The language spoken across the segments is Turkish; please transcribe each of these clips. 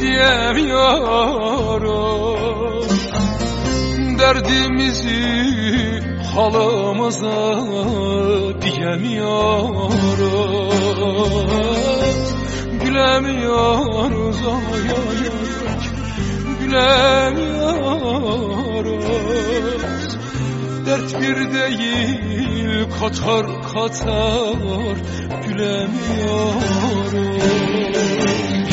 Gülemiyoruz Derdimizi halımıza diyemiyoruz Gülemiyoruz ay ay ay. Gülemiyoruz. Dert bir değil katar katar. Gülemiyoruz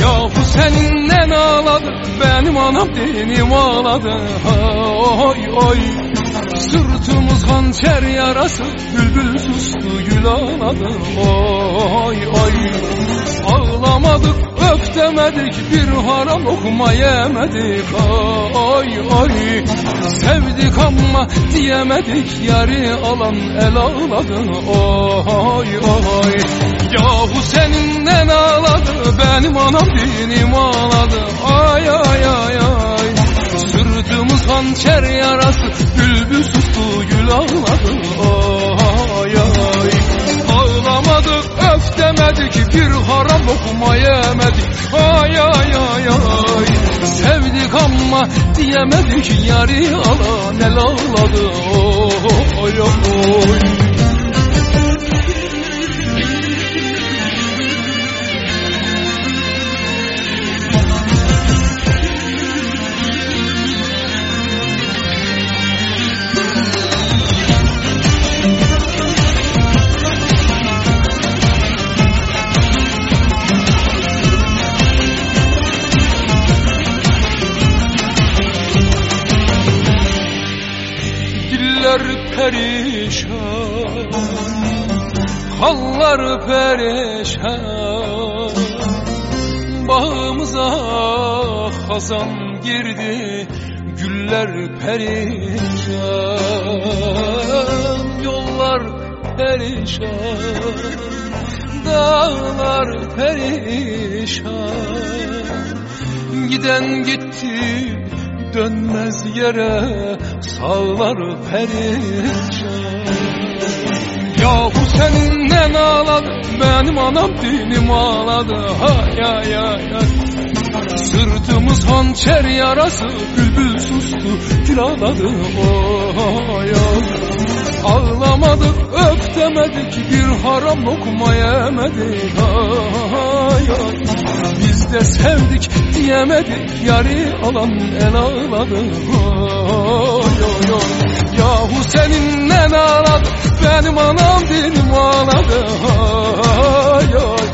Yahu seninle ağladı benim anam dinim ağladı. Oy oy. Sırtımız hançer yarası Bülbül sustu gül ağladı. Oy oy. Ağlamadık öf Bir haram lokma yemedik. Oy oy. Sevdik ama diyemedik Yarı alan el ağladı Oy oy. Yahu ağladı Benim anam dinim ağladı. Ay ay ay ay. Sırtımız hançer yarası. Bülbül sustu gül ağladı. Ay ay. Ağlamadık öf demedik. Bir haram lokma yemedik. Ay ay ay ay. Sevdik ama diyemedik. Yarı alan el ağladı. Oy oy perişan Hallar perişan. Bağımıza hazan girdi Güller perişan. Yollar perişan Dağlar perişan. Giden gitti dönmez yere sağlar perişan. Yahu seninle ağladı benim anam dinim ağladı. Hay ay ay ay Sırtımız hançer yarası bülbül sustu gül ağladı oy öp demedik bir haram lokma yemedik. Ay ay. Biz de sevdik diyemedik yarı alan el ağladı. Oy oy oy Yahu seninle ağladı benim anam dilim ağladı. Ay ay.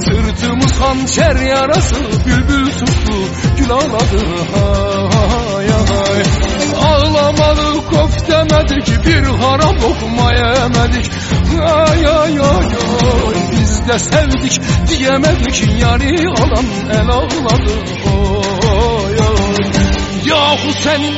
Sırtımız hançer yarası bülbül sustu gül ağladı. Ay ay Ağlamadık of demedik bir haram lokma yemedik. Ay ay ay ay Biz de sevdik diyemedik yarı alan el ağladı. Oy oy Yahu senin